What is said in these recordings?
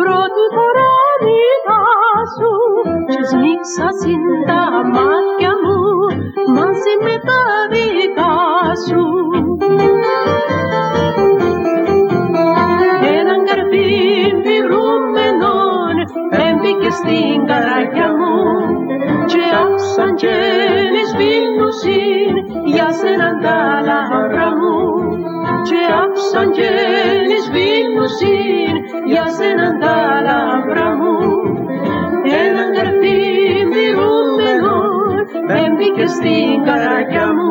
πλαστικά πρώτου κορονίδα σου και σμίξα συν τα μάτια μου μαζί με τα δικά σου. Έναν καρφί πυρούμενον έμπηκε στην καράκια μου και άψαν και σβήνουσιν για σέναν τα λαμπρά μου και άψαν και σβήνουσιν για σέναν τα λαμπρά μου. Έναν καρφί μυρούμενον έμπηκε στην καράκια μου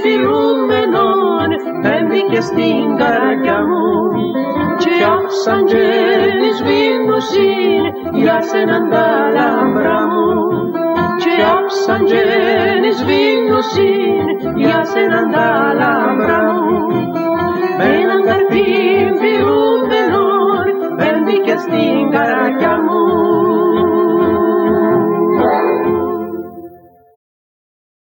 συντηρούμενον μπήκε στην καρδιά μου. Και άψαν και της βίνωσήν για σέναν τα λαμπρά μου. Και άψαν και της για σέναν τα λαμπρά μου. Με έναν καρπί